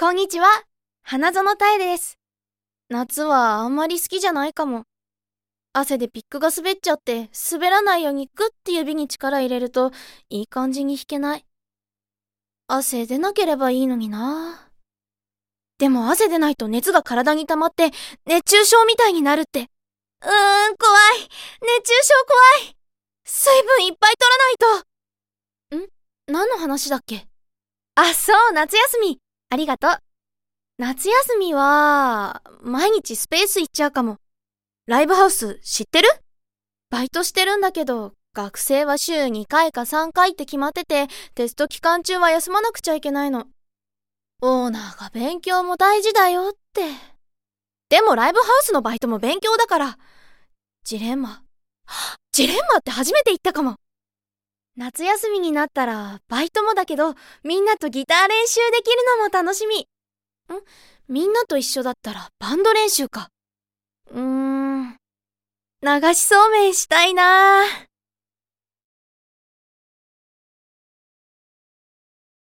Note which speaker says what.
Speaker 1: こんにちは。花園たえです。夏はあんまり好きじゃないかも。汗でピックが滑っちゃって滑らないようにグッて指に力入れるといい感じに弾けない。汗出なければいいのにな。でも汗出ないと熱が体に溜まって熱中症みたいになるって。うーん、怖い。熱中症怖い。水分いっぱい取らないと。ん？何の話だっけ？あ、そう、夏休み。ありがとう。夏休みは、毎日スペース行っちゃうかも。ライブハウス知ってる？バイトしてるんだけど、学生は週2回か3回って決まってて、テスト期間中は休まなくちゃいけないの。オーナーが勉強も大事だよって。でもライブハウスのバイトも勉強だから。ジレンマ。ジレンマって初めて言ったかも。夏休みになったら、バイトもだけど、みんなとギター練習できるのも楽しみ。ん？みんなと一緒だったら、バンド練習か。うーん。流しそうめんしたいなぁ。